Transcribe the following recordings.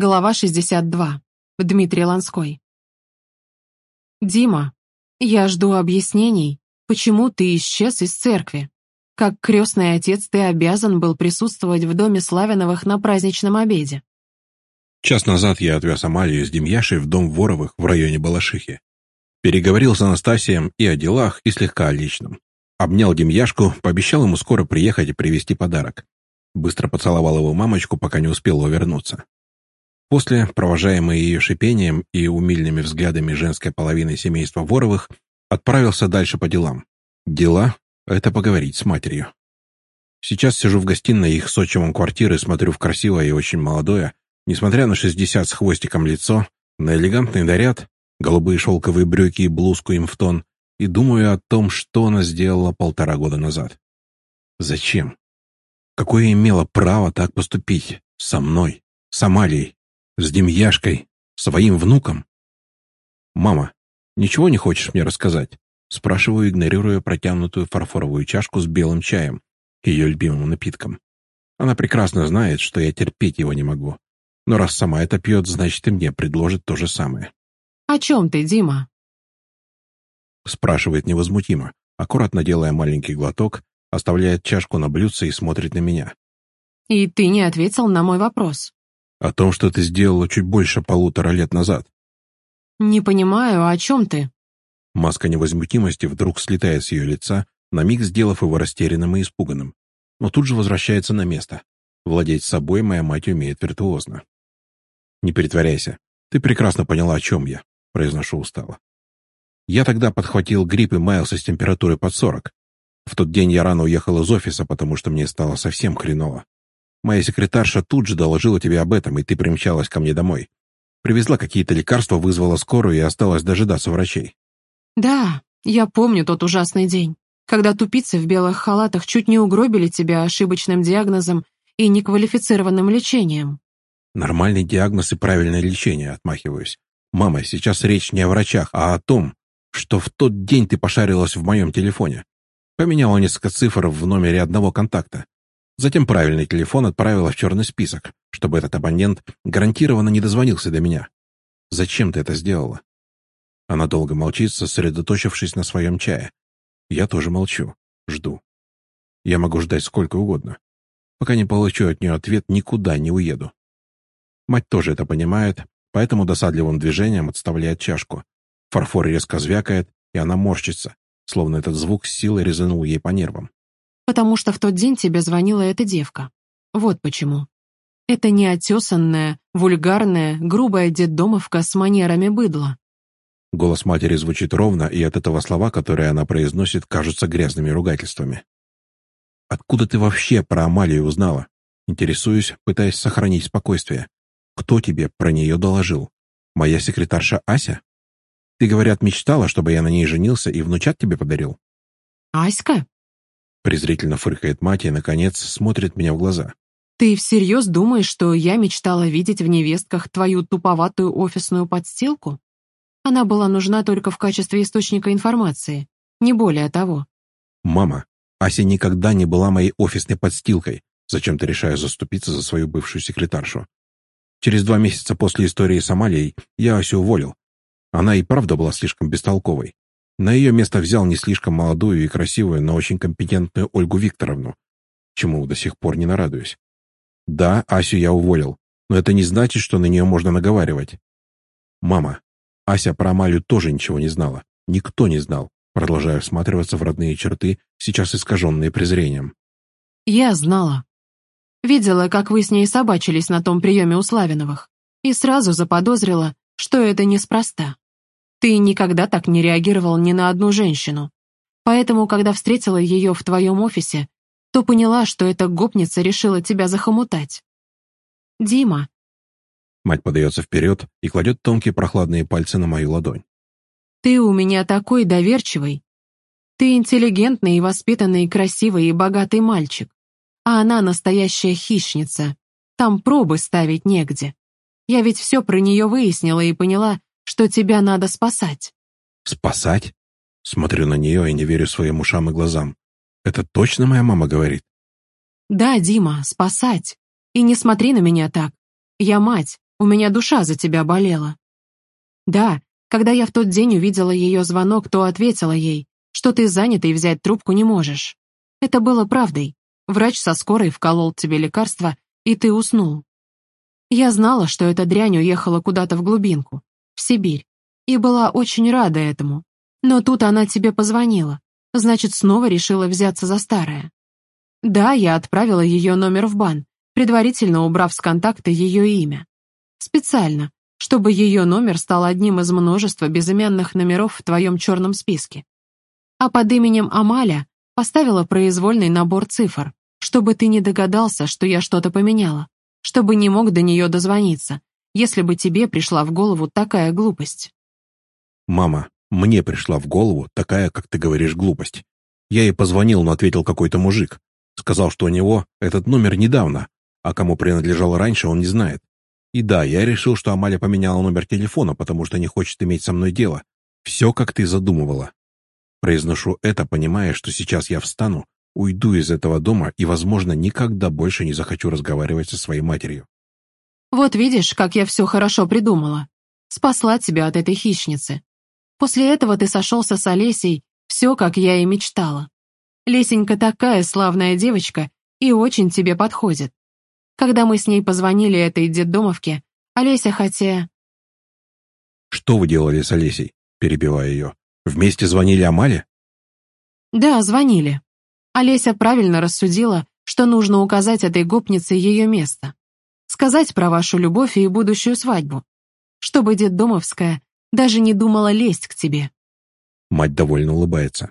Глава 62. Дмитрий Ланской. «Дима, я жду объяснений, почему ты исчез из церкви. Как крестный отец ты обязан был присутствовать в доме Славиновых на праздничном обеде». Час назад я отвез Амалию с Демьяшей в дом Воровых в районе Балашихи. Переговорил с Анастасием и о делах, и слегка о личном. Обнял Демьяшку, пообещал ему скоро приехать и привезти подарок. Быстро поцеловал его мамочку, пока не успел вернуться. После, провожаемый ее шипением и умильными взглядами женской половины семейства Воровых, отправился дальше по делам. Дела — это поговорить с матерью. Сейчас сижу в гостиной их с отчимом квартиры, смотрю в красивое и очень молодое, несмотря на 60 с хвостиком лицо, на элегантный наряд, голубые шелковые брюки и блузку им в тон, и думаю о том, что она сделала полтора года назад. Зачем? Какое имело право так поступить? Со мной? С Амалией? С Демьяшкой? Своим внуком? «Мама, ничего не хочешь мне рассказать?» Спрашиваю, игнорируя протянутую фарфоровую чашку с белым чаем, ее любимым напитком. Она прекрасно знает, что я терпеть его не могу. Но раз сама это пьет, значит и мне предложит то же самое. «О чем ты, Дима?» Спрашивает невозмутимо, аккуратно делая маленький глоток, оставляет чашку на блюдце и смотрит на меня. «И ты не ответил на мой вопрос». О том, что ты сделала чуть больше полутора лет назад. Не понимаю, о чем ты? Маска невозмутимости вдруг слетает с ее лица, на миг сделав его растерянным и испуганным. Но тут же возвращается на место. Владеть собой моя мать умеет виртуозно. «Не притворяйся. Ты прекрасно поняла, о чем я», — произношу устало. Я тогда подхватил грипп и маялся с температурой под сорок. В тот день я рано уехал из офиса, потому что мне стало совсем хреново. Моя секретарша тут же доложила тебе об этом, и ты примчалась ко мне домой. Привезла какие-то лекарства, вызвала скорую и осталась дожидаться врачей. Да, я помню тот ужасный день, когда тупицы в белых халатах чуть не угробили тебя ошибочным диагнозом и неквалифицированным лечением. Нормальный диагноз и правильное лечение, отмахиваюсь. Мама, сейчас речь не о врачах, а о том, что в тот день ты пошарилась в моем телефоне. Поменяла несколько цифр в номере одного контакта. Затем правильный телефон отправила в черный список, чтобы этот абонент гарантированно не дозвонился до меня. Зачем ты это сделала? Она долго молчит, сосредоточившись на своем чае. Я тоже молчу, жду. Я могу ждать сколько угодно. Пока не получу от нее ответ, никуда не уеду. Мать тоже это понимает, поэтому досадливым движением отставляет чашку. Фарфор резко звякает, и она морщится, словно этот звук с силой резанул ей по нервам. Потому что в тот день тебе звонила эта девка. Вот почему. Это неотесанная, вульгарная, грубая детдомовка с манерами быдла. Голос матери звучит ровно, и от этого слова, которые она произносит, кажутся грязными ругательствами. «Откуда ты вообще про Амалию узнала?» Интересуюсь, пытаясь сохранить спокойствие. «Кто тебе про нее доложил? Моя секретарша Ася? Ты, говорят, мечтала, чтобы я на ней женился и внучат тебе подарил?» «Аська?» Презрительно фыркает мать и, наконец, смотрит меня в глаза. «Ты всерьез думаешь, что я мечтала видеть в невестках твою туповатую офисную подстилку? Она была нужна только в качестве источника информации, не более того». «Мама, Ася никогда не была моей офисной подстилкой. Зачем-то решаю заступиться за свою бывшую секретаршу. Через два месяца после истории с Амалией я Асю уволил. Она и правда была слишком бестолковой. На ее место взял не слишком молодую и красивую, но очень компетентную Ольгу Викторовну, чему до сих пор не нарадуюсь. Да, Асю я уволил, но это не значит, что на нее можно наговаривать. Мама, Ася про Амалию тоже ничего не знала. Никто не знал, продолжая всматриваться в родные черты, сейчас искаженные презрением. Я знала. Видела, как вы с ней собачились на том приеме у Славиновых, и сразу заподозрила, что это неспроста. Ты никогда так не реагировал ни на одну женщину. Поэтому, когда встретила ее в твоем офисе, то поняла, что эта гопница решила тебя захомутать. Дима. Мать подается вперед и кладет тонкие прохладные пальцы на мою ладонь. Ты у меня такой доверчивый. Ты интеллигентный и воспитанный, красивый и богатый мальчик. А она настоящая хищница. Там пробы ставить негде. Я ведь все про нее выяснила и поняла, что тебя надо спасать». «Спасать?» Смотрю на нее и не верю своим ушам и глазам. «Это точно моя мама говорит?» «Да, Дима, спасать. И не смотри на меня так. Я мать, У меня душа за тебя болела. Да, когда я в тот день увидела ее звонок, то ответила ей, что ты занят и взять трубку не можешь. Это было правдой. Врач со скорой вколол тебе лекарство, и ты уснул. Я знала, что эта дрянь уехала куда-то в глубинку, Сибирь, и была очень рада этому. Но тут она тебе позвонила, значит, снова решила взяться за старое. Да, я отправила ее номер в бан, предварительно убрав с контакта ее имя. Специально, чтобы ее номер стал одним из множества безымянных номеров в твоем черном списке. А под именем Амаля поставила произвольный набор цифр, чтобы ты не догадался, что я что-то поменяла, чтобы не мог до нее дозвониться, если бы тебе пришла в голову такая глупость. Мама, мне пришла в голову такая, как ты говоришь, глупость. Я ей позвонил, но ответил какой-то мужик. Сказал, что у него этот номер недавно, а кому принадлежал раньше, он не знает. И да, я решил, что Амаля поменяла номер телефона, потому что не хочет иметь со мной дело. Все, как ты задумывала. Произношу это, понимая, что сейчас я встану, уйду из этого дома и, возможно, никогда больше не захочу разговаривать со своей матерью. Вот видишь, как я все хорошо придумала. Спасла тебя от этой хищницы. После этого ты сошелся с Олесей, все, как я и мечтала. Лесенька такая славная девочка и очень тебе подходит. Когда мы с ней позвонили этой детдомовке, Олеся хотя... «Что вы делали с Олесей?» – перебивая ее. «Вместе звонили Амале?» «Да, звонили. Олеся правильно рассудила, что нужно указать этой гопнице ее место. Сказать про вашу любовь и будущую свадьбу. Чтобы детдомовская даже не думала лезть к тебе». Мать довольно улыбается.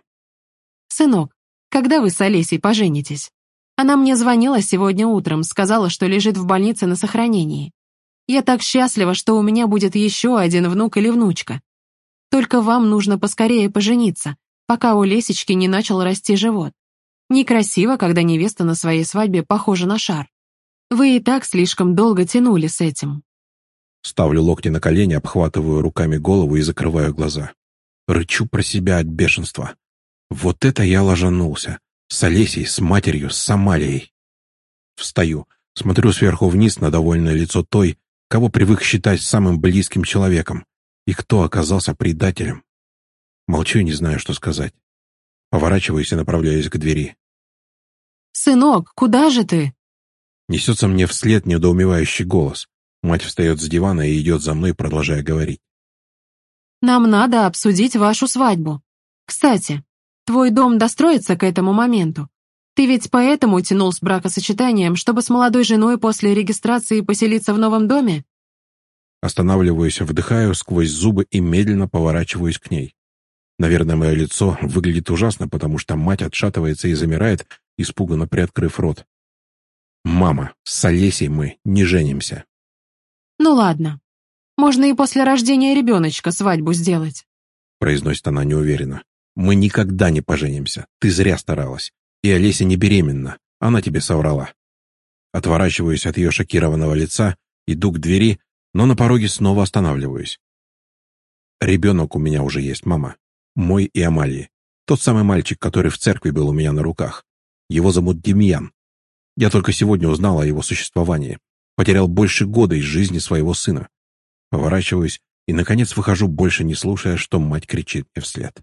«Сынок, когда вы с Олесей поженитесь?» Она мне звонила сегодня утром, сказала, что лежит в больнице на сохранении. Я так счастлива, что у меня будет еще один внук или внучка. Только вам нужно поскорее пожениться, пока у Лесечки не начал расти живот. Некрасиво, когда невеста на своей свадьбе похожа на шар. Вы и так слишком долго тянули с этим. Ставлю локти на колени, обхватываю руками голову и закрываю глаза. Рычу про себя от бешенства. Вот это я ложанулся. С Олесей, с матерью, с Самалией. Встаю, смотрю сверху вниз на довольное лицо той, кого привык считать самым близким человеком, и кто оказался предателем. Молчу и не знаю, что сказать. Поворачиваюсь и направляюсь к двери. «Сынок, куда же ты?» Несется мне вслед недоумевающий голос. Мать встает с дивана и идет за мной, продолжая говорить. «Нам надо обсудить вашу свадьбу. Кстати, Твой дом достроится к этому моменту. Ты ведь поэтому тянул с бракосочетанием, чтобы с молодой женой после регистрации поселиться в новом доме? Останавливаюсь, вдыхаю сквозь зубы и медленно поворачиваюсь к ней. Наверное, мое лицо выглядит ужасно, потому что мать отшатывается и замирает, испуганно приоткрыв рот. «Мама, с Олесей мы не женимся». «Ну ладно. Можно и после рождения ребеночка свадьбу сделать», произносит она неуверенно. Мы никогда не поженимся. Ты зря старалась. И Олеся не беременна. Она тебе соврала. Отворачиваюсь от ее шокированного лица, иду к двери, но на пороге снова останавливаюсь. Ребенок у меня уже есть, мама. Мой и Амалии. Тот самый мальчик, который в церкви был у меня на руках. Его зовут Демьян. Я только сегодня узнал о его существовании. Потерял больше года из жизни своего сына. Поворачиваюсь и, наконец, выхожу, больше не слушая, что мать кричит мне вслед.